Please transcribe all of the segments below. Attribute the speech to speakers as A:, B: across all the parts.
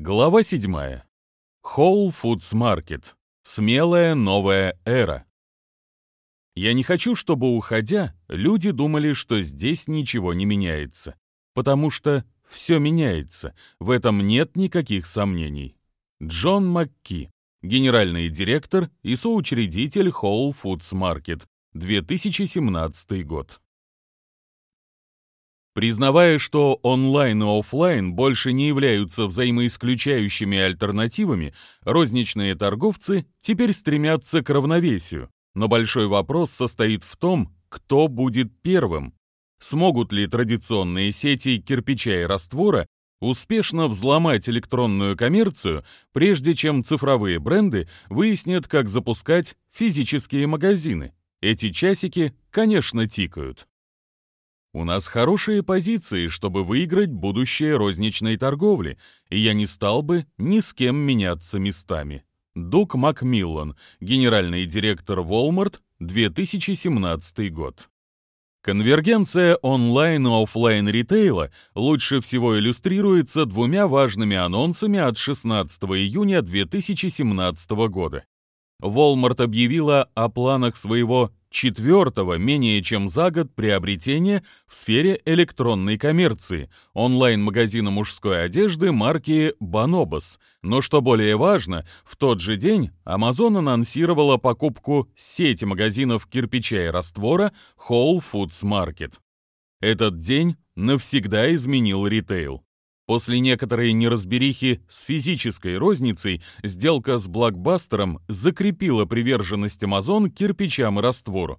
A: Глава 7. Whole Foods Market. Смелая новая эра. Я не хочу, чтобы, уходя, люди думали, что здесь ничего не меняется. Потому что все меняется, в этом нет никаких сомнений. Джон Макки, генеральный директор и соучредитель Whole Foods Market, 2017 год. Признавая, что онлайн и офлайн больше не являются взаимоисключающими альтернативами, розничные торговцы теперь стремятся к равновесию. Но большой вопрос состоит в том, кто будет первым. Смогут ли традиционные сети кирпича и раствора успешно взломать электронную коммерцию, прежде чем цифровые бренды выяснят, как запускать физические магазины? Эти часики, конечно, тикают. У нас хорошие позиции, чтобы выиграть будущее розничной торговли, и я не стал бы ни с кем меняться местами. Дук Макмиллан, генеральный директор Walmart, 2017 год. Конвергенция онлайн и офлайн ритейла лучше всего иллюстрируется двумя важными анонсами от 16 июня 2017 года. Walmart объявила о планах своего четвертого менее чем за год приобретения в сфере электронной коммерции онлайн-магазина мужской одежды марки Bonobos. Но что более важно, в тот же день Amazon анонсировала покупку сети магазинов кирпича и раствора Whole Foods Market. Этот день навсегда изменил ритейл. После некоторой неразберихи с физической розницей сделка с блокбастером закрепила приверженность Amazon кирпичам и раствору.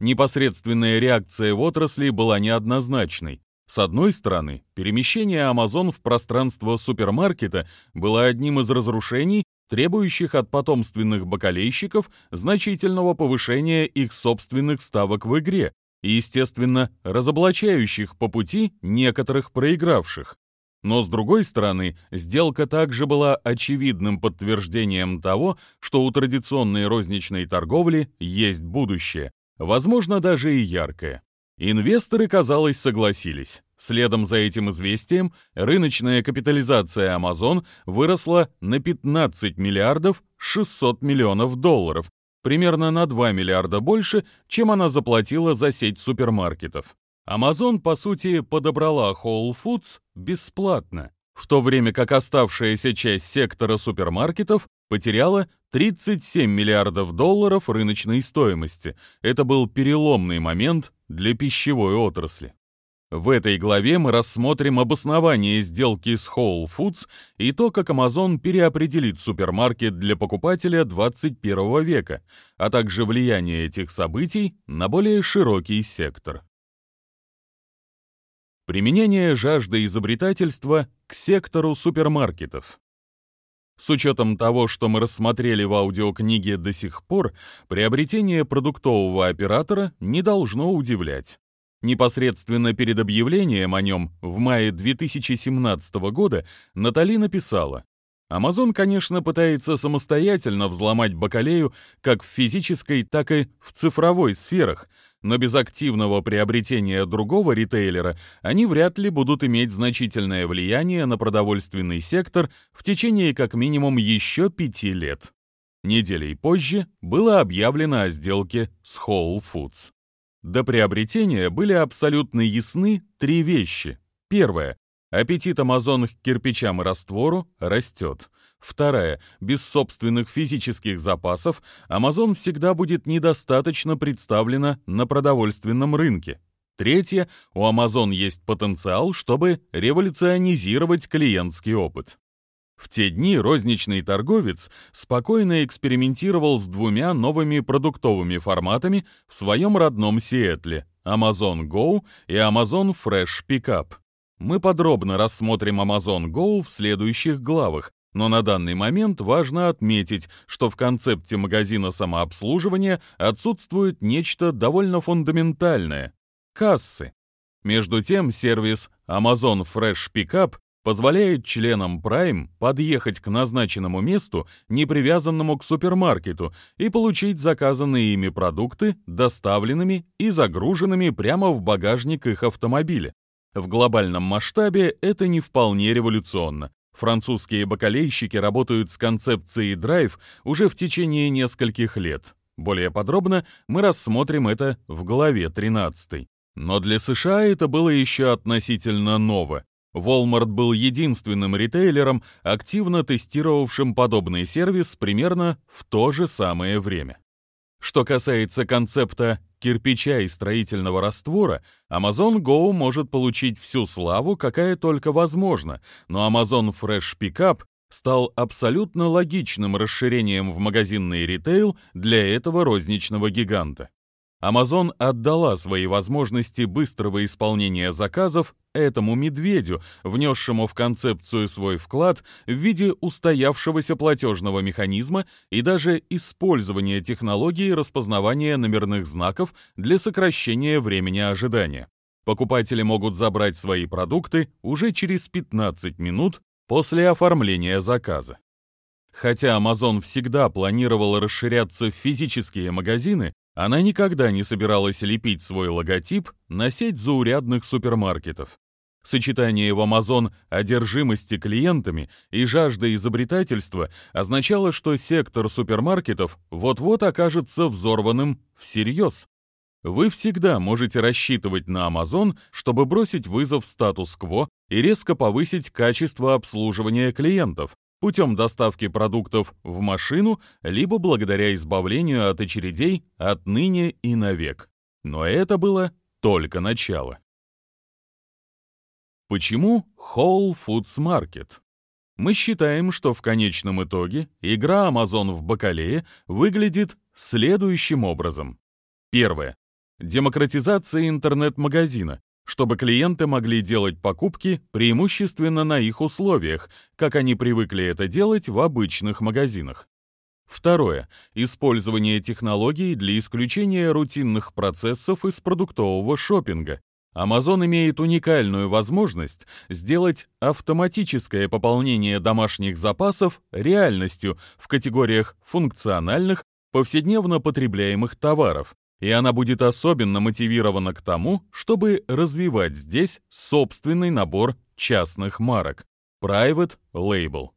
A: Непосредственная реакция в отрасли была неоднозначной. С одной стороны, перемещение Amazon в пространство супермаркета было одним из разрушений, требующих от потомственных бакалейщиков значительного повышения их собственных ставок в игре и, естественно, разоблачающих по пути некоторых проигравших. Но, с другой стороны, сделка также была очевидным подтверждением того, что у традиционной розничной торговли есть будущее, возможно, даже и яркое. Инвесторы, казалось, согласились. Следом за этим известием рыночная капитализация Amazon выросла на 15 миллиардов 600 миллионов долларов, примерно на 2 миллиарда больше, чем она заплатила за сеть супермаркетов. Amazon, по сути, подобрала Whole Foods бесплатно, в то время как оставшаяся часть сектора супермаркетов потеряла 37 миллиардов долларов рыночной стоимости. Это был переломный момент для пищевой отрасли. В этой главе мы рассмотрим обоснование сделки с Whole Foods и то, как Amazon переопределит супермаркет для покупателя 21 века, а также влияние этих событий на более широкий сектор. Применение жажды изобретательства к сектору супермаркетов. С учетом того, что мы рассмотрели в аудиокниге до сих пор, приобретение продуктового оператора не должно удивлять. Непосредственно перед объявлением о нем в мае 2017 года Натали написала Amazon, конечно, пытается самостоятельно взломать бакалею как в физической, так и в цифровой сферах, но без активного приобретения другого ритейлера они вряд ли будут иметь значительное влияние на продовольственный сектор в течение как минимум еще пяти лет. Неделей позже было объявлено о сделке с Whole Foods. До приобретения были абсолютно ясны три вещи. Первое. Аппетит Амазон к кирпичам и раствору растет. Вторая. Без собственных физических запасов Амазон всегда будет недостаточно представлена на продовольственном рынке. Третье. У Амазон есть потенциал, чтобы революционизировать клиентский опыт. В те дни розничный торговец спокойно экспериментировал с двумя новыми продуктовыми форматами в своем родном Сиэтле – Amazon Go и Amazon Fresh Pickup. Мы подробно рассмотрим Amazon Go в следующих главах, но на данный момент важно отметить, что в концепте магазина самообслуживания отсутствует нечто довольно фундаментальное – кассы. Между тем, сервис Amazon Fresh Pickup позволяет членам Prime подъехать к назначенному месту, не привязанному к супермаркету, и получить заказанные ими продукты доставленными и загруженными прямо в багажник их автомобиля. В глобальном масштабе это не вполне революционно. Французские бакалейщики работают с концепцией Drive уже в течение нескольких лет. Более подробно мы рассмотрим это в главе 13. Но для США это было еще относительно ново. Walmart был единственным ритейлером, активно тестировавшим подобный сервис примерно в то же самое время. Что касается концепта кирпича и строительного раствора, Amazon Go может получить всю славу, какая только возможна, но Amazon Fresh Pickup стал абсолютно логичным расширением в магазинный ритейл для этого розничного гиганта. Amazon отдала свои возможности быстрого исполнения заказов этому медведю, внесшему в концепцию свой вклад в виде устоявшегося платежного механизма и даже использования технологии распознавания номерных знаков для сокращения времени ожидания. Покупатели могут забрать свои продукты уже через 15 минут после оформления заказа. Хотя Amazon всегда планировала расширяться в физические магазины, она никогда не собиралась лепить свой логотип на сеть заурядных супермаркетов. Сочетание в Amazon одержимости клиентами и жажды изобретательства означало, что сектор супермаркетов вот-вот окажется взорванным всерьез. Вы всегда можете рассчитывать на Amazon, чтобы бросить вызов статус-кво и резко повысить качество обслуживания клиентов, путем доставки продуктов в машину, либо благодаря избавлению от очередей отныне и навек. Но это было только начало. Почему Whole Foods Market? Мы считаем, что в конечном итоге игра Amazon в бакалее выглядит следующим образом. Первое. Демократизация интернет-магазина, чтобы клиенты могли делать покупки преимущественно на их условиях, как они привыкли это делать в обычных магазинах. Второе. Использование технологий для исключения рутинных процессов из продуктового шопинга. Amazon имеет уникальную возможность сделать автоматическое пополнение домашних запасов реальностью в категориях функциональных, повседневно потребляемых товаров, и она будет особенно мотивирована к тому, чтобы развивать здесь собственный набор частных марок Private Label.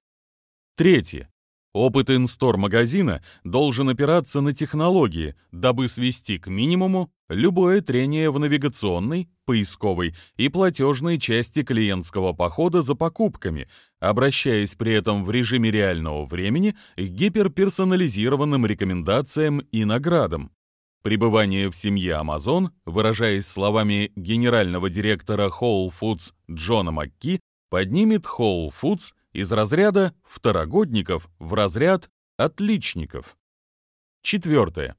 A: Третье. Опыт инстор магазина должен опираться на технологии, дабы свести к минимуму любое трение в навигационной, поисковой и платежной части клиентского похода за покупками, обращаясь при этом в режиме реального времени к гиперперсонализированным рекомендациям и наградам. Пребывание в семье Amazon, выражаясь словами генерального директора Whole Foods Джона Макки, поднимет Whole Foods из разряда второгодников в разряд отличников. Четвертое.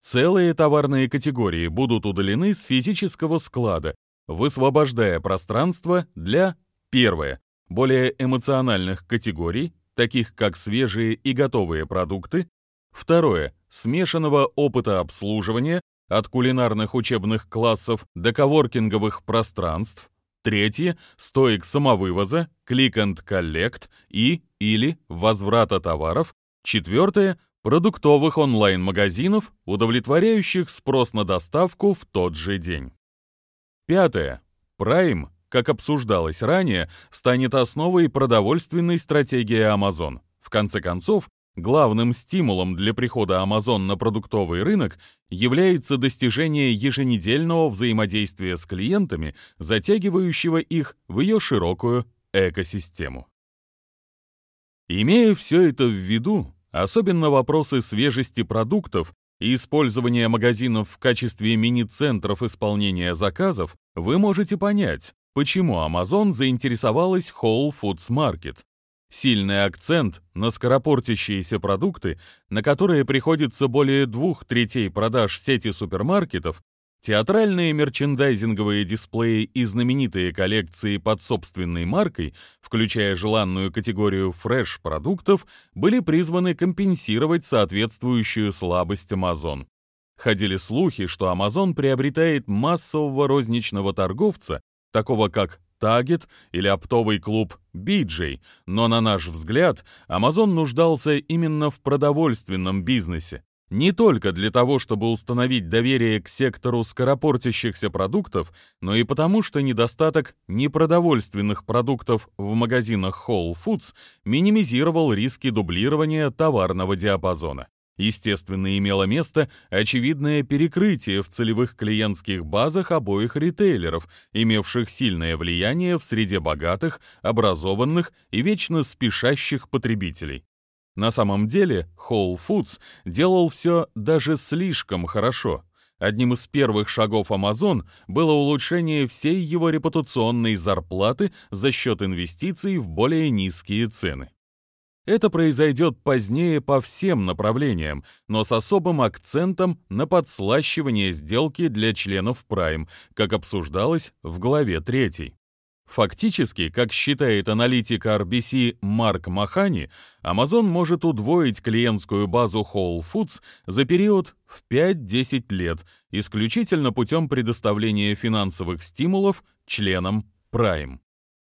A: Целые товарные категории будут удалены с физического склада, высвобождая пространство для первое более эмоциональных категорий, таких как свежие и готовые продукты, второе смешанного опыта обслуживания от кулинарных учебных классов до коворкинговых пространств, третье – стоек самовывоза, click and collect и или возврата товаров, четвертое – продуктовых онлайн-магазинов, удовлетворяющих спрос на доставку в тот же день. Пятое. Prime, как обсуждалось ранее, станет основой продовольственной стратегии Amazon. В конце концов, Главным стимулом для прихода Amazon на продуктовый рынок является достижение еженедельного взаимодействия с клиентами, затягивающего их в ее широкую экосистему. Имея все это в виду, особенно вопросы свежести продуктов и использования магазинов в качестве мини-центров исполнения заказов, вы можете понять, почему Amazon заинтересовалась Whole Foods Market, Сильный акцент на скоропортящиеся продукты, на которые приходится более двух третей продаж сети супермаркетов, театральные мерчендайзинговые дисплеи и знаменитые коллекции под собственной маркой, включая желанную категорию фреш-продуктов, были призваны компенсировать соответствующую слабость Amazon. Ходили слухи, что Amazon приобретает массового розничного торговца, такого как Target или оптовый клуб BJ, но на наш взгляд Amazon нуждался именно в продовольственном бизнесе. Не только для того, чтобы установить доверие к сектору скоропортящихся продуктов, но и потому, что недостаток непродовольственных продуктов в магазинах Whole Foods минимизировал риски дублирования товарного диапазона. Естественно, имело место очевидное перекрытие в целевых клиентских базах обоих ритейлеров, имевших сильное влияние в среде богатых, образованных и вечно спешащих потребителей. На самом деле Whole Foods делал все даже слишком хорошо. Одним из первых шагов Amazon было улучшение всей его репутационной зарплаты за счет инвестиций в более низкие цены. Это произойдет позднее по всем направлениям, но с особым акцентом на подслащивание сделки для членов Prime, как обсуждалось в главе 3. Фактически, как считает аналитик RBC Марк Махани, Amazon может удвоить клиентскую базу Whole Foods за период в 5-10 лет, исключительно путем предоставления финансовых стимулов членам Prime.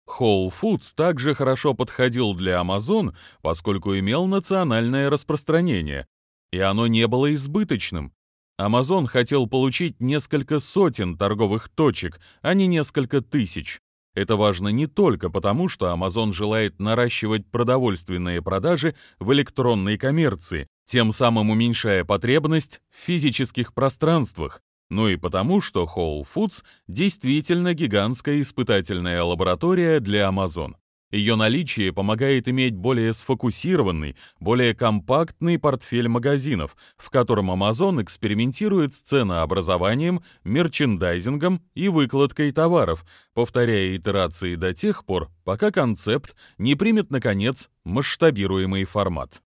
A: Whole Foods также хорошо подходил для Amazon, поскольку имел национальное распространение, и оно не было избыточным. Amazon хотел получить несколько сотен торговых точек, а не несколько тысяч. Это важно не только потому, что Amazon желает наращивать продовольственные продажи в электронной коммерции, тем самым уменьшая потребность в физических пространствах, но и потому, что Whole Foods действительно гигантская испытательная лаборатория для Amazon. Ее наличие помогает иметь более сфокусированный, более компактный портфель магазинов, в котором Amazon экспериментирует с ценообразованием, мерчендайзингом и выкладкой товаров, повторяя итерации до тех пор, пока концепт не примет, наконец, масштабируемый формат.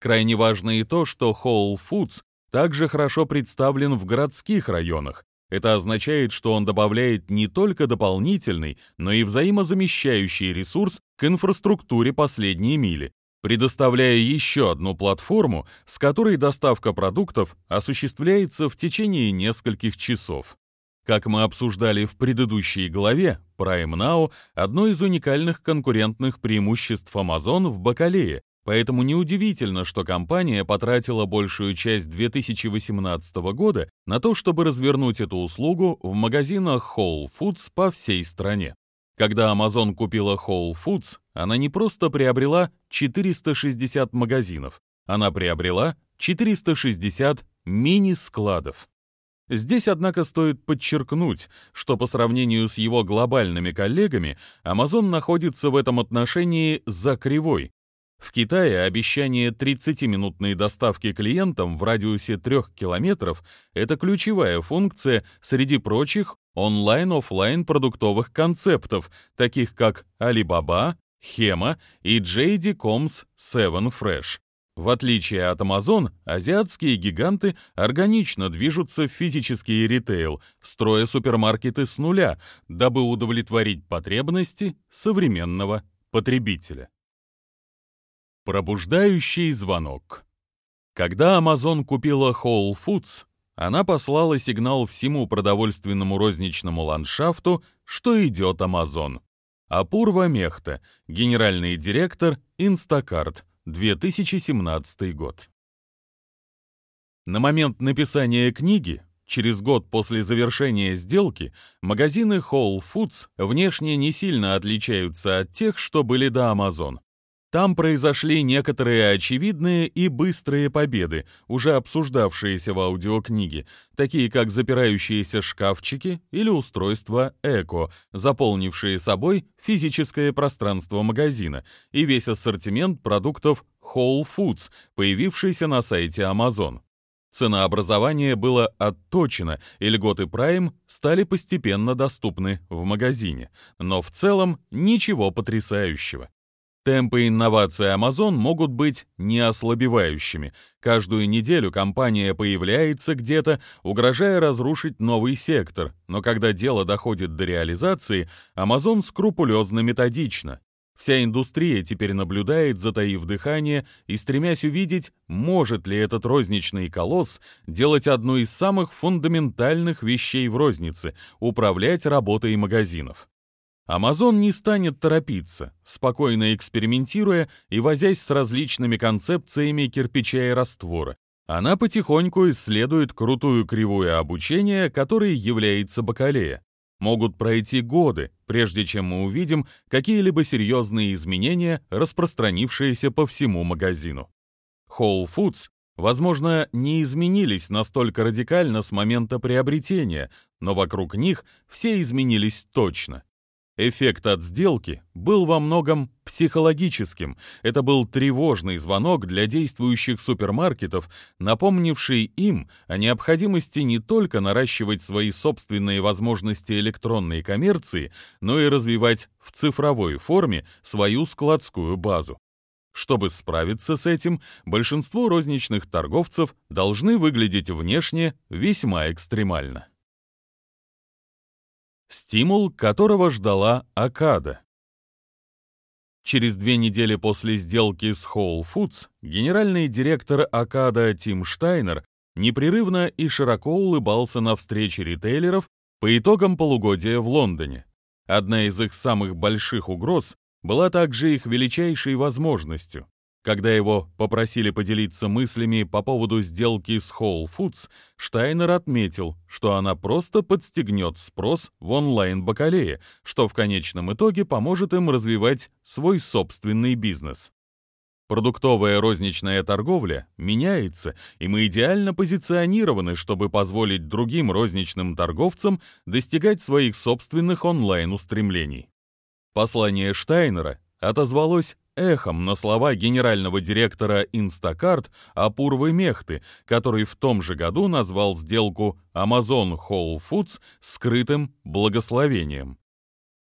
A: Крайне важно и то, что Whole Foods также хорошо представлен в городских районах. Это означает, что он добавляет не только дополнительный, но и взаимозамещающий ресурс к инфраструктуре последней мили, предоставляя еще одну платформу, с которой доставка продуктов осуществляется в течение нескольких часов. Как мы обсуждали в предыдущей главе, Prime Now – одно из уникальных конкурентных преимуществ Amazon в Бакалее, Поэтому неудивительно, что компания потратила большую часть 2018 года на то, чтобы развернуть эту услугу в магазинах Whole Foods по всей стране. Когда Amazon купила Whole Foods, она не просто приобрела 460 магазинов, она приобрела 460 мини-складов. Здесь, однако, стоит подчеркнуть, что по сравнению с его глобальными коллегами, Amazon находится в этом отношении за кривой, в Китае обещание 30-минутной доставки клиентам в радиусе 3 километров – это ключевая функция среди прочих онлайн-офлайн продуктовых концептов, таких как Alibaba, Hema и JD.com's 7 Fresh. В отличие от Amazon, азиатские гиганты органично движутся в физический ритейл, строя супермаркеты с нуля, дабы удовлетворить потребности современного потребителя. Пробуждающий звонок. Когда Amazon купила Whole Foods, она послала сигнал всему продовольственному розничному ландшафту, что идет Amazon. Апурва Мехта, генеральный директор Instacart, 2017 год. На момент написания книги, через год после завершения сделки, магазины Whole Foods внешне не сильно отличаются от тех, что были до Amazon. Там произошли некоторые очевидные и быстрые победы, уже обсуждавшиеся в аудиокниге, такие как запирающиеся шкафчики или устройство Эко, заполнившие собой физическое пространство магазина и весь ассортимент продуктов Whole Foods, появившийся на сайте Amazon. Ценообразование было отточено, и льготы Prime стали постепенно доступны в магазине, но в целом ничего потрясающего. Темпы инноваций Amazon могут быть неослабевающими. Каждую неделю компания появляется где-то, угрожая разрушить новый сектор, но когда дело доходит до реализации, Amazon скрупулезно методично. Вся индустрия теперь наблюдает, затаив дыхание и стремясь увидеть, может ли этот розничный колосс делать одну из самых фундаментальных вещей в рознице — управлять работой магазинов. Amazon не станет торопиться, спокойно экспериментируя и возясь с различными концепциями кирпича и раствора. Она потихоньку исследует крутую кривую обучения, которой является бакалея. Могут пройти годы, прежде чем мы увидим какие-либо серьезные изменения, распространившиеся по всему магазину. Whole Foods, возможно, не изменились настолько радикально с момента приобретения, но вокруг них все изменились точно. Эффект от сделки был во многом психологическим. Это был тревожный звонок для действующих супермаркетов, напомнивший им о необходимости не только наращивать свои собственные возможности электронной коммерции, но и развивать в цифровой форме свою складскую базу. Чтобы справиться с этим, большинство розничных торговцев должны выглядеть внешне весьма экстремально стимул которого ждала Акада. Через две недели после сделки с Whole Foods генеральный директор Акада Тим Штайнер непрерывно и широко улыбался на встрече ритейлеров по итогам полугодия в Лондоне. Одна из их самых больших угроз была также их величайшей возможностью. Когда его попросили поделиться мыслями по поводу сделки с Whole Foods, Штайнер отметил, что она просто подстегнет спрос в онлайн-бакалее, что в конечном итоге поможет им развивать свой собственный бизнес. Продуктовая розничная торговля меняется, и мы идеально позиционированы, чтобы позволить другим розничным торговцам достигать своих собственных онлайн-устремлений. Послание Штайнера отозвалось эхом на слова генерального директора Instacart Апурвы Мехты, который в том же году назвал сделку Amazon Whole Foods скрытым благословением.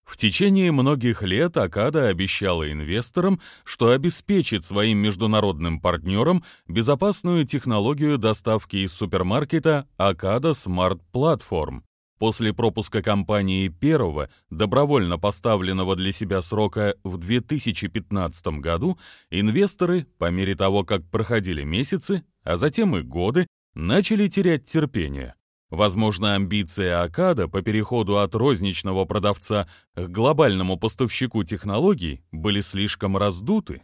A: В течение многих лет Акада обещала инвесторам, что обеспечит своим международным партнерам безопасную технологию доставки из супермаркета Акада Smart Platform. После пропуска кампании первого, добровольно поставленного для себя срока в 2015 году, инвесторы, по мере того, как проходили месяцы, а затем и годы, начали терять терпение. Возможно, амбиции Акада по переходу от розничного продавца к глобальному поставщику технологий были слишком раздуты.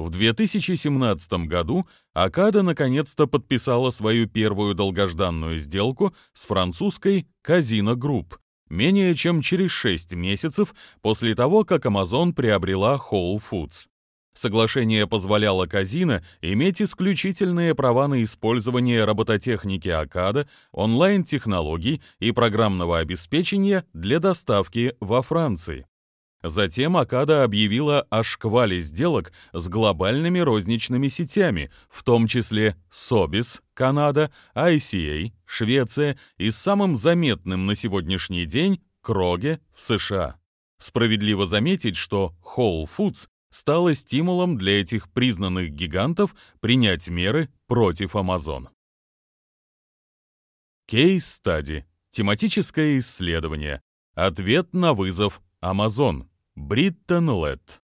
A: В 2017 году Акада наконец-то подписала свою первую долгожданную сделку с французской Casino Group, менее чем через 6 месяцев после того, как Amazon приобрела Whole Foods. Соглашение позволяло Казино иметь исключительные права на использование робототехники Акада, онлайн-технологий и программного обеспечения для доставки во Франции. Затем Акада объявила о шквале сделок с глобальными розничными сетями, в том числе Sobis, Канада, ICA, Швеция и самым заметным на сегодняшний день Кроге в США. Справедливо заметить, что Whole Foods стала стимулом для этих признанных гигантов принять меры против Amazon. Кейс-стади. Тематическое исследование. Ответ на вызов Amazon. Бриттон Летт.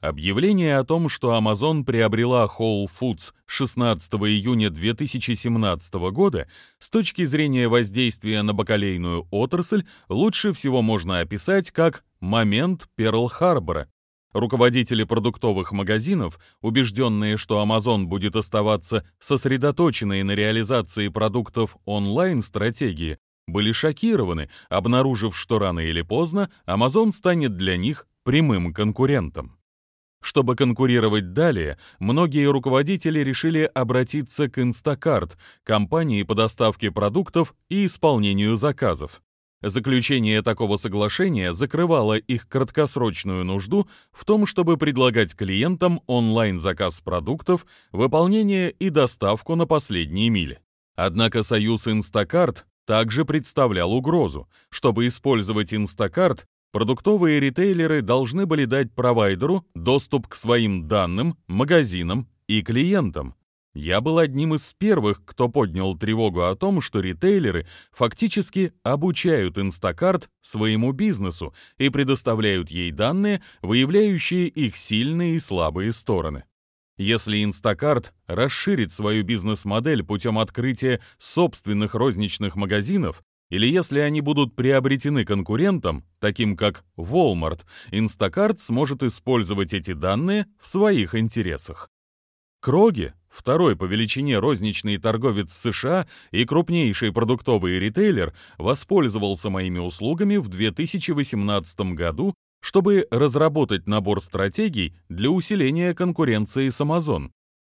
A: Объявление о том, что Amazon приобрела Whole Foods 16 июня 2017 года, с точки зрения воздействия на бакалейную отрасль, лучше всего можно описать как «момент Перл-Харбора». Руководители продуктовых магазинов, убежденные, что Amazon будет оставаться сосредоточенной на реализации продуктов онлайн-стратегии, были шокированы, обнаружив, что рано или поздно Amazon станет для них прямым конкурентом. Чтобы конкурировать далее, многие руководители решили обратиться к Instacart, компании по доставке продуктов и исполнению заказов. Заключение такого соглашения закрывало их краткосрочную нужду в том, чтобы предлагать клиентам онлайн-заказ продуктов, выполнение и доставку на последние мили. Однако союз Instacart также представлял угрозу. Чтобы использовать Instacart, продуктовые ритейлеры должны были дать провайдеру доступ к своим данным, магазинам и клиентам. Я был одним из первых, кто поднял тревогу о том, что ритейлеры фактически обучают Instacart своему бизнесу и предоставляют ей данные, выявляющие их сильные и слабые стороны. Если Instacart расширит свою бизнес-модель путем открытия собственных розничных магазинов, или если они будут приобретены конкурентом, таким как Walmart, Instacart сможет использовать эти данные в своих интересах. Кроги, второй по величине розничный торговец в США и крупнейший продуктовый ритейлер, воспользовался моими услугами в 2018 году, чтобы разработать набор стратегий для усиления конкуренции с Amazon.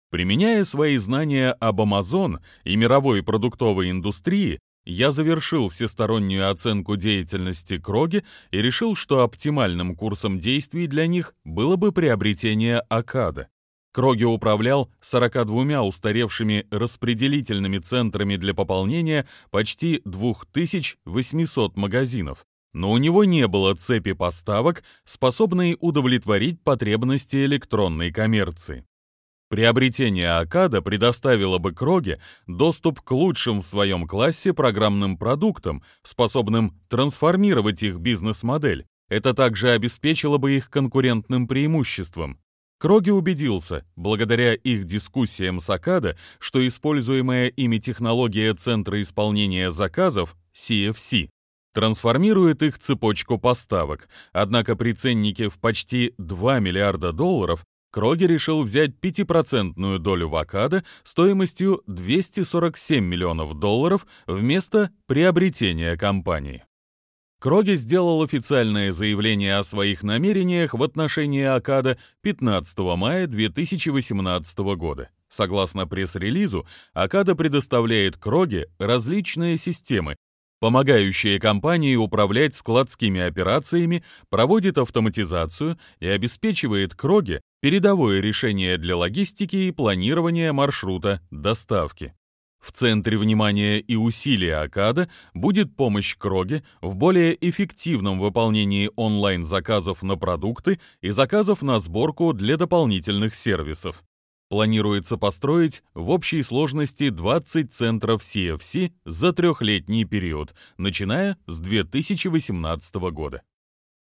A: Применяя свои знания об Amazon и мировой продуктовой индустрии, я завершил всестороннюю оценку деятельности Кроги и решил, что оптимальным курсом действий для них было бы приобретение Акада. Кроги управлял 42 устаревшими распределительными центрами для пополнения почти 2800 магазинов, но у него не было цепи поставок, способной удовлетворить потребности электронной коммерции. Приобретение Акада предоставило бы Кроге доступ к лучшим в своем классе программным продуктам, способным трансформировать их бизнес-модель. Это также обеспечило бы их конкурентным преимуществом. Кроги убедился, благодаря их дискуссиям с Акада, что используемая ими технология Центра исполнения заказов, CFC, трансформирует их цепочку поставок, однако при ценнике в почти 2 миллиарда долларов Кроги решил взять 5% долю в Акада стоимостью 247 миллионов долларов вместо приобретения компании. Кроги сделал официальное заявление о своих намерениях в отношении Акада 15 мая 2018 года. Согласно пресс-релизу, Акада предоставляет Кроге различные системы, помогающие компании управлять складскими операциями, проводит автоматизацию и обеспечивает Кроге передовое решение для логистики и планирования маршрута доставки. В центре внимания и усилий Акада будет помощь Кроге в более эффективном выполнении онлайн-заказов на продукты и заказов на сборку для дополнительных сервисов. Планируется построить в общей сложности 20 центров CFC за трехлетний период, начиная с 2018 года.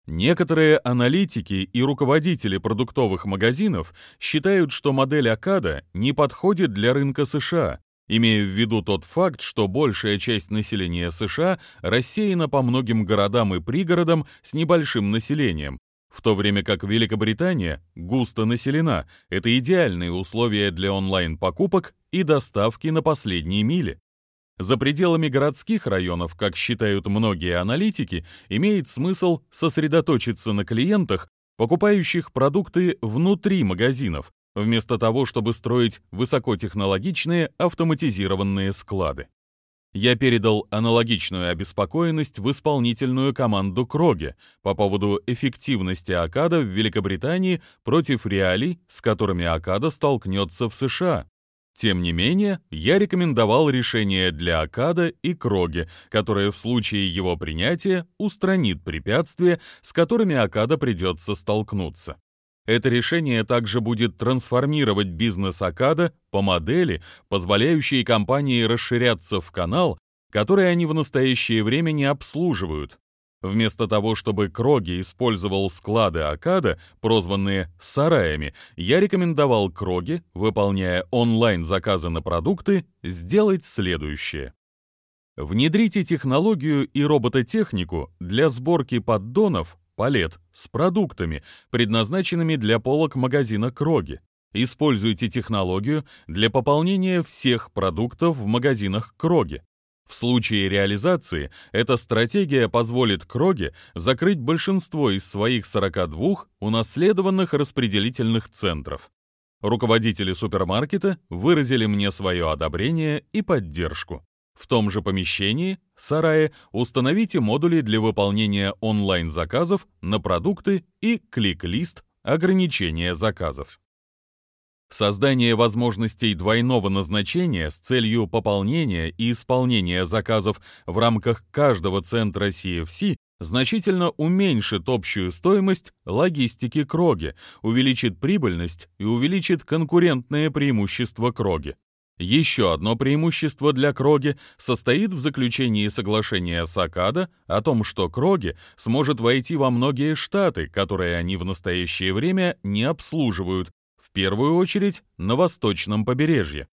A: Некоторые аналитики и руководители продуктовых магазинов считают, что модель Акада не подходит для рынка США, имея в виду тот факт, что большая часть населения США рассеяна по многим городам и пригородам с небольшим населением, в то время как Великобритания густо населена, это идеальные условия для онлайн-покупок и доставки на последние мили. За пределами городских районов, как считают многие аналитики, имеет смысл сосредоточиться на клиентах, покупающих продукты внутри магазинов, вместо того, чтобы строить высокотехнологичные автоматизированные склады я передал аналогичную обеспокоенность в исполнительную команду Кроге по поводу эффективности Акада в Великобритании против реалий, с которыми Акада столкнется в США. Тем не менее, я рекомендовал решение для Акада и Кроге, которое в случае его принятия устранит препятствия, с которыми Акада придется столкнуться. Это решение также будет трансформировать бизнес Акада по модели, позволяющей компании расширяться в канал, который они в настоящее время не обслуживают. Вместо того, чтобы Кроги использовал склады Акада, прозванные «сараями», я рекомендовал Кроги, выполняя онлайн-заказы на продукты, сделать следующее. Внедрите технологию и робототехнику для сборки поддонов палет с продуктами, предназначенными для полок магазина Кроги. Используйте технологию для пополнения всех продуктов в магазинах Кроги. В случае реализации эта стратегия позволит Кроге закрыть большинство из своих 42 унаследованных распределительных центров. Руководители супермаркета выразили мне свое одобрение и поддержку. В том же помещении, сарае, установите модули для выполнения онлайн-заказов на продукты и клик-лист ограничения заказов. Создание возможностей двойного назначения с целью пополнения и исполнения заказов в рамках каждого центра CFC значительно уменьшит общую стоимость логистики Кроги, увеличит прибыльность и увеличит конкурентное преимущество Кроги. Еще одно преимущество для Кроги состоит в заключении соглашения с Акада о том, что Кроги сможет войти во многие штаты, которые они в настоящее время не обслуживают, в первую очередь на восточном побережье.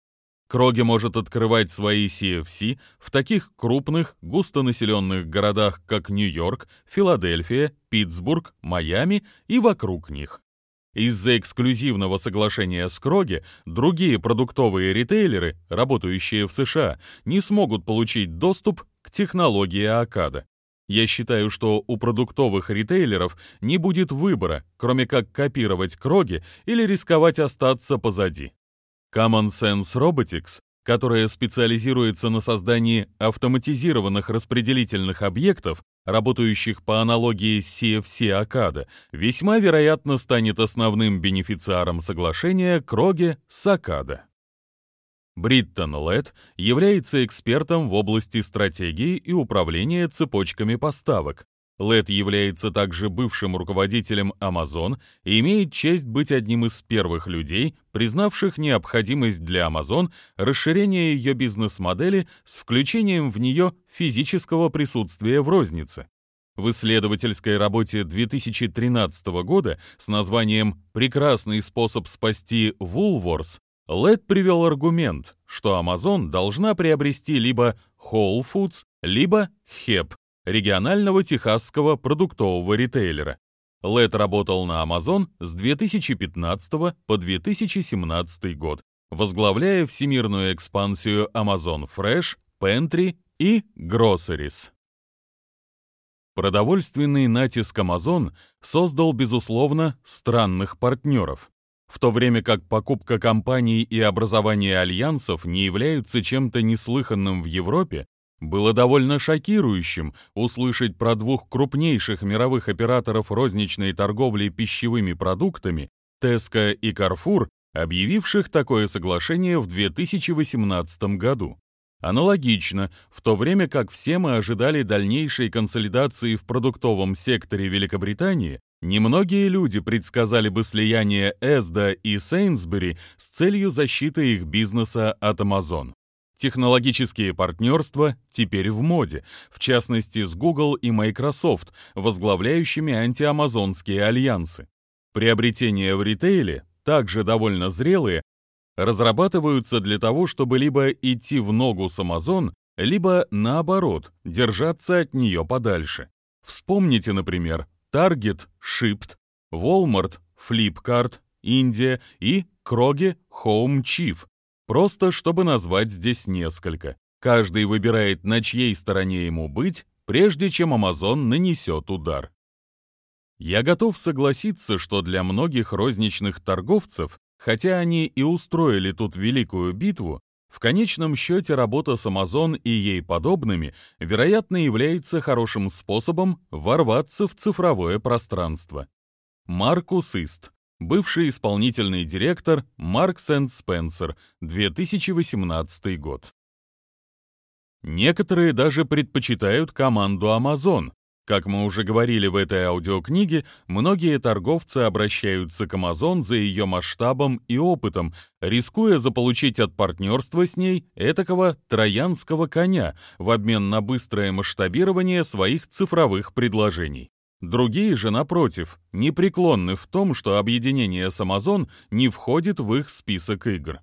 A: Кроги может открывать свои CFC в таких крупных, густонаселенных городах, как Нью-Йорк, Филадельфия, Питтсбург, Майами и вокруг них. Из-за эксклюзивного соглашения с Кроги другие продуктовые ритейлеры, работающие в США, не смогут получить доступ к технологии Акада. Я считаю, что у продуктовых ритейлеров не будет выбора, кроме как копировать Кроги или рисковать остаться позади. Common Sense Robotics, которая специализируется на создании автоматизированных распределительных объектов, работающих по аналогии с CFC Акада, весьма вероятно станет основным бенефициаром соглашения Кроге с Акада. Бриттон Летт является экспертом в области стратегии и управления цепочками поставок. Летт является также бывшим руководителем Amazon и имеет честь быть одним из первых людей, признавших необходимость для Amazon расширения ее бизнес-модели с включением в нее физического присутствия в рознице. В исследовательской работе 2013 года с названием «Прекрасный способ спасти Woolworths» Лед привел аргумент, что Amazon должна приобрести либо Whole Foods, либо HEP, регионального техасского продуктового ритейлера. Лед работал на Amazon с 2015 по 2017 год, возглавляя всемирную экспансию Amazon Fresh, Pantry и Groceries. Продовольственный натиск Amazon создал, безусловно, странных партнеров в то время как покупка компаний и образование альянсов не являются чем-то неслыханным в Европе, было довольно шокирующим услышать про двух крупнейших мировых операторов розничной торговли пищевыми продуктами, Tesco и Carrefour, объявивших такое соглашение в 2018 году. Аналогично, в то время как все мы ожидали дальнейшей консолидации в продуктовом секторе Великобритании, Немногие люди предсказали бы слияние Эсда и Сейнсбери с целью защиты их бизнеса от Amazon. Технологические партнерства теперь в моде, в частности с Google и Microsoft, возглавляющими антиамазонские альянсы. Приобретения в ритейле, также довольно зрелые, разрабатываются для того, чтобы либо идти в ногу с Amazon, либо, наоборот, держаться от нее подальше. Вспомните, например, Target, Shipt, Walmart, Flipkart, Индия и Kroger Home Chief. Просто чтобы назвать здесь несколько. Каждый выбирает, на чьей стороне ему быть, прежде чем Amazon нанесет удар. Я готов согласиться, что для многих розничных торговцев, хотя они и устроили тут великую битву, в конечном счете работа с Amazon и ей подобными, вероятно, является хорошим способом ворваться в цифровое пространство. Маркус Ист, бывший исполнительный директор Marks Spencer, 2018 год. Некоторые даже предпочитают команду Amazon, как мы уже говорили в этой аудиокниге, многие торговцы обращаются к Amazon за ее масштабом и опытом, рискуя заполучить от партнерства с ней этакого троянского коня в обмен на быстрое масштабирование своих цифровых предложений. Другие же, напротив, непреклонны в том, что объединение с Amazon не входит в их список игр.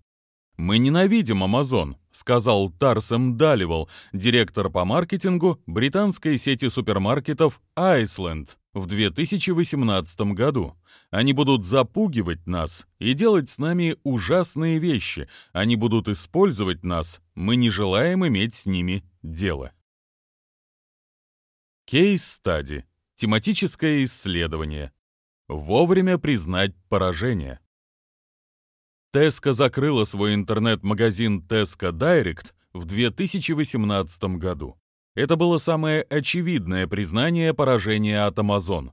A: «Мы ненавидим Amazon», — сказал Тарсем Даливал, директор по маркетингу британской сети супермаркетов Iceland в 2018 году. Они будут запугивать нас и делать с нами ужасные вещи. Они будут использовать нас. Мы не желаем иметь с ними дело. Кейс-стади. Тематическое исследование. Вовремя признать поражение. Tesco закрыла свой интернет-магазин Tesco Direct в 2018 году. Это было самое очевидное признание поражения от Amazon.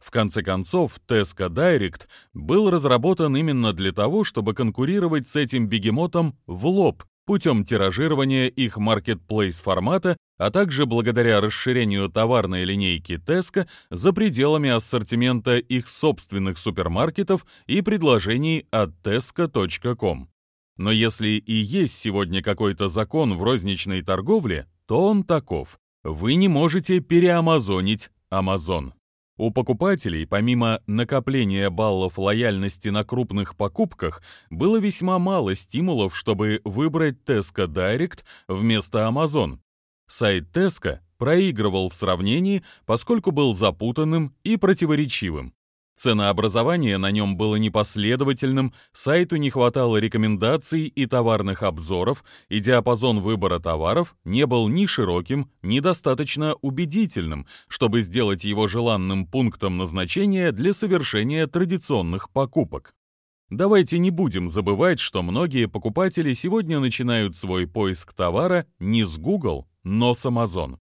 A: В конце концов, Tesco Direct был разработан именно для того, чтобы конкурировать с этим бегемотом в лоб путем тиражирования их marketplace формата, а также благодаря расширению товарной линейки Tesco за пределами ассортимента их собственных супермаркетов и предложений от tesco.com. Но если и есть сегодня какой-то закон в розничной торговле, то он таков. Вы не можете переамазонить Amazon. У покупателей, помимо накопления баллов лояльности на крупных покупках, было весьма мало стимулов, чтобы выбрать Tesco Direct вместо Amazon. Сайт Tesco проигрывал в сравнении, поскольку был запутанным и противоречивым. Ценообразование на нем было непоследовательным, сайту не хватало рекомендаций и товарных обзоров, и диапазон выбора товаров не был ни широким, ни достаточно убедительным, чтобы сделать его желанным пунктом назначения для совершения традиционных покупок. Давайте не будем забывать, что многие покупатели сегодня начинают свой поиск товара не с Google, но с Amazon.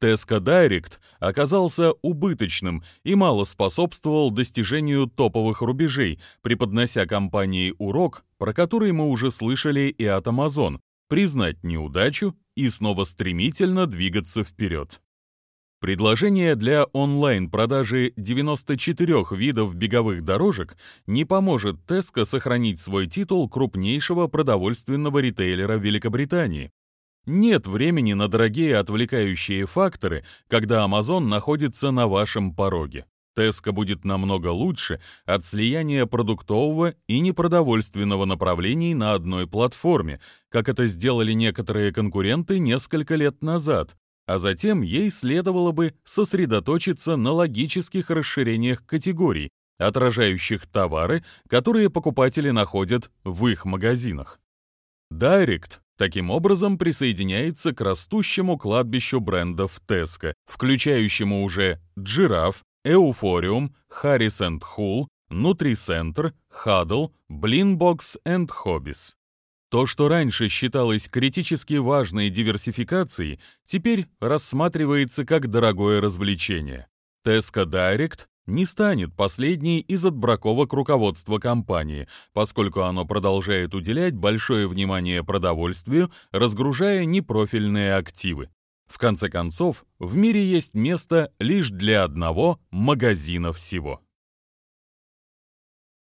A: Tesco Direct оказался убыточным и мало способствовал достижению топовых рубежей, преподнося компании урок, про который мы уже слышали и от Amazon, признать неудачу и снова стремительно двигаться вперед. Предложение для онлайн-продажи 94 видов беговых дорожек не поможет Tesco сохранить свой титул крупнейшего продовольственного ритейлера Великобритании. Нет времени на дорогие отвлекающие факторы, когда Amazon находится на вашем пороге. Tesco будет намного лучше от слияния продуктового и непродовольственного направлений на одной платформе, как это сделали некоторые конкуренты несколько лет назад, а затем ей следовало бы сосредоточиться на логических расширениях категорий, отражающих товары, которые покупатели находят в их магазинах. Direct Таким образом, присоединяется к растущему кладбищу брендов Tesco, включающему уже Giraffe, Euphorium, Harris Hull, Nutricenter, Huddle, Blinbox и Hobbies. То, что раньше считалось критически важной диверсификацией, теперь рассматривается как дорогое развлечение. Tesco Direct не станет последней из отбраковок руководства компании, поскольку оно продолжает уделять большое внимание продовольствию, разгружая непрофильные активы. В конце концов, в мире есть место лишь для одного магазина всего.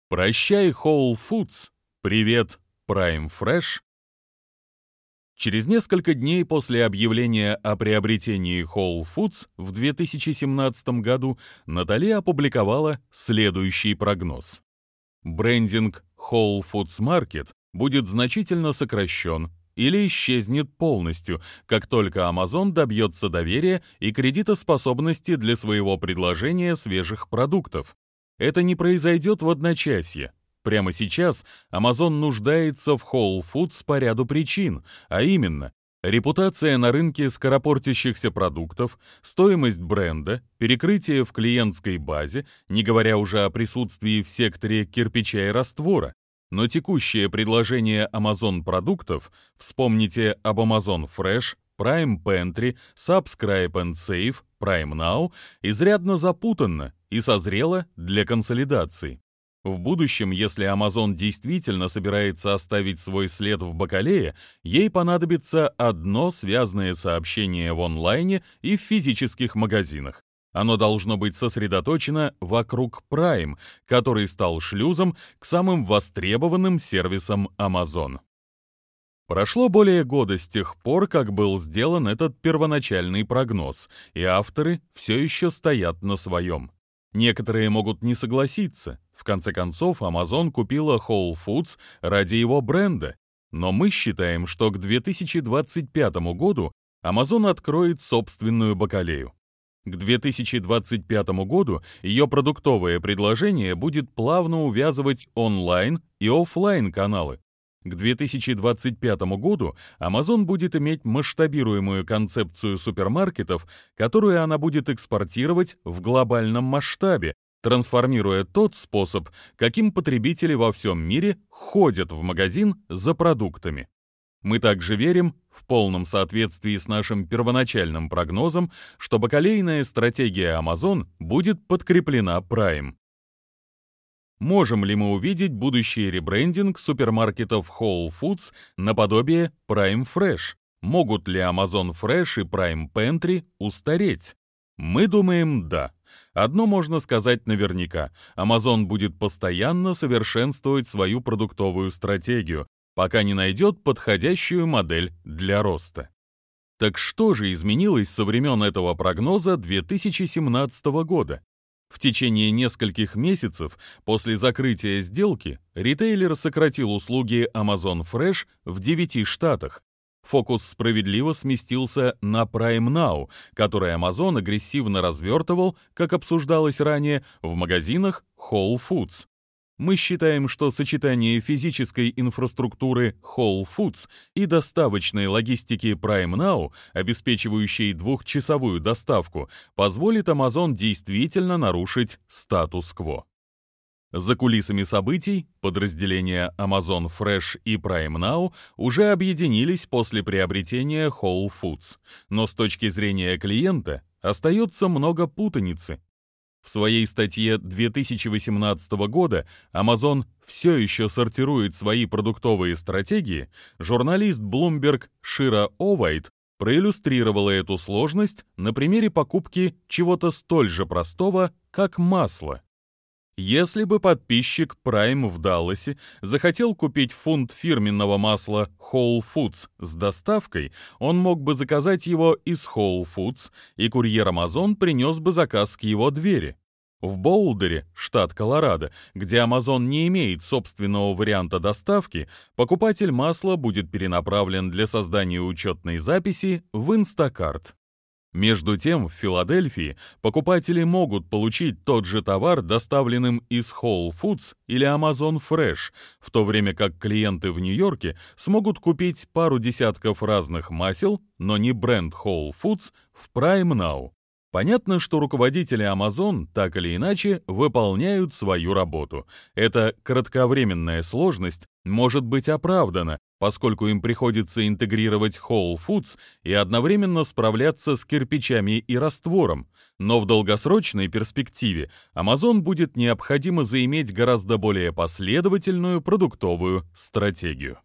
A: Прощай, Whole Foods, привет, Prime Fresh Через несколько дней после объявления о приобретении Whole Foods в 2017 году Натали опубликовала следующий прогноз. Брендинг Whole Foods Market будет значительно сокращен или исчезнет полностью, как только Amazon добьется доверия и кредитоспособности для своего предложения свежих продуктов. Это не произойдет в одночасье, Прямо сейчас Amazon нуждается в Whole Foods по ряду причин, а именно репутация на рынке скоропортящихся продуктов, стоимость бренда, перекрытие в клиентской базе, не говоря уже о присутствии в секторе кирпича и раствора. Но текущее предложение Amazon продуктов, вспомните об Amazon Fresh, Prime Pantry, Subscribe and Save, Prime Now, изрядно запутанно и созрело для консолидации. В будущем, если Amazon действительно собирается оставить свой след в бакалее, ей понадобится одно связанное сообщение в онлайне и в физических магазинах. Оно должно быть сосредоточено вокруг Prime, который стал шлюзом к самым востребованным сервисам Amazon. Прошло более года с тех пор, как был сделан этот первоначальный прогноз, и авторы все еще стоят на своем. Некоторые могут не согласиться. В конце концов, Amazon купила Whole Foods ради его бренда. Но мы считаем, что к 2025 году Amazon откроет собственную бакалею. К 2025 году ее продуктовое предложение будет плавно увязывать онлайн и офлайн каналы. К 2025 году Amazon будет иметь масштабируемую концепцию супермаркетов, которую она будет экспортировать в глобальном масштабе, трансформируя тот способ, каким потребители во всем мире ходят в магазин за продуктами. Мы также верим, в полном соответствии с нашим первоначальным прогнозом, что бакалейная стратегия Amazon будет подкреплена Prime. Можем ли мы увидеть будущий ребрендинг супермаркетов Whole Foods наподобие Prime Fresh? Могут ли Amazon Fresh и Prime Pantry устареть? Мы думаем, да. Одно можно сказать наверняка. Amazon будет постоянно совершенствовать свою продуктовую стратегию, пока не найдет подходящую модель для роста. Так что же изменилось со времен этого прогноза 2017 года? В течение нескольких месяцев после закрытия сделки ритейлер сократил услуги Amazon Fresh в 9 штатах. Фокус справедливо сместился на Prime Now, который Amazon агрессивно развертывал, как обсуждалось ранее, в магазинах Whole Foods. Мы считаем, что сочетание физической инфраструктуры Whole Foods и доставочной логистики Prime Now, обеспечивающей двухчасовую доставку, позволит Amazon действительно нарушить статус-кво. За кулисами событий подразделения Amazon Fresh и Prime Now уже объединились после приобретения Whole Foods, но с точки зрения клиента остается много путаницы. В своей статье 2018 года Amazon все еще сортирует свои продуктовые стратегии, журналист Bloomberg Шира Овайт проиллюстрировала эту сложность на примере покупки чего-то столь же простого, как масло. Если бы подписчик Prime в Далласе захотел купить фунт фирменного масла Whole Foods с доставкой, он мог бы заказать его из Whole Foods, и курьер Amazon принес бы заказ к его двери. В Боулдере, штат Колорадо, где Amazon не имеет собственного варианта доставки, покупатель масла будет перенаправлен для создания учетной записи в Instacart. Между тем, в Филадельфии покупатели могут получить тот же товар, доставленным из Whole Foods или Amazon Fresh, в то время как клиенты в Нью-Йорке смогут купить пару десятков разных масел, но не бренд Whole Foods, в Prime Now. Понятно, что руководители Amazon так или иначе выполняют свою работу. Эта кратковременная сложность может быть оправдана, поскольку им приходится интегрировать Whole Foods и одновременно справляться с кирпичами и раствором. Но в долгосрочной перспективе Amazon будет необходимо заиметь гораздо более последовательную продуктовую стратегию.